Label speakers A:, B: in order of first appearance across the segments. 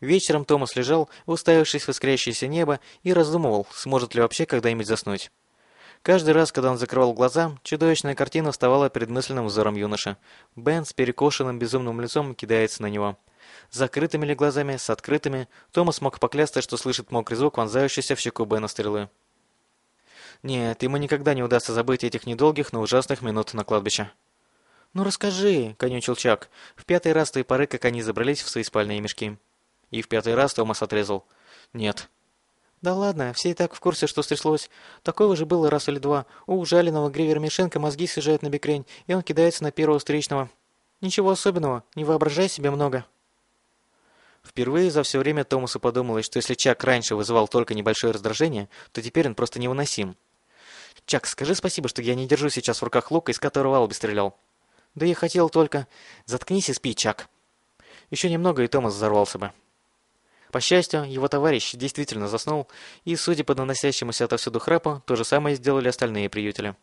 A: Вечером Томас лежал, уставившись в искрящееся небо, и раздумывал, сможет ли вообще когда-нибудь заснуть. Каждый раз, когда он закрывал глаза, чудовищная картина вставала перед мысленным взором юноши. Бен с перекошенным безумным лицом кидается на него. С закрытыми ли глазами, с открытыми, Томас мог поклясться, что слышит мокрый звук, вонзающийся в щеку Бена стрелы. Нет, ему никогда не удастся забыть этих недолгих, но ужасных минут на кладбище. «Ну расскажи», — конючил Чак, в пятый раз той поры, как они забрались в свои спальные мешки. И в пятый раз Томас отрезал. «Нет». «Да ладно, все и так в курсе, что стряслось. Такое уже было раз или два. У ужаленного Гривера Мишенко мозги съезжают на бекрень, и он кидается на первого встречного. Ничего особенного, не воображай себе много». Впервые за все время Томасу подумалось, что если Чак раньше вызывал только небольшое раздражение, то теперь он просто невыносим. «Чак, скажи спасибо, что я не держу сейчас в руках лука, из которого Алби стрелял». «Да я хотел только...» «Заткнись и спи, Чак». Еще немного, и Томас взорвался бы. По счастью, его товарищ действительно заснул, и, судя по наносящемуся отовсюду храпу, то же самое сделали остальные приютели.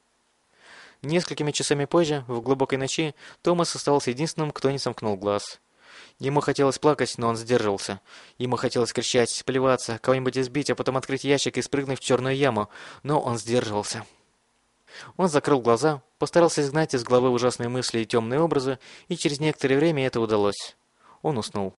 A: Несколькими часами позже, в глубокой ночи, Томас оставался единственным, кто не сомкнул глаз. Ему хотелось плакать, но он сдерживался. Ему хотелось кричать, плеваться, кого-нибудь избить, а потом открыть ящик и спрыгнуть в черную яму, но он сдерживался. Он закрыл глаза, постарался изгнать из головы ужасные мысли и темные образы, и через некоторое время это удалось. Он уснул.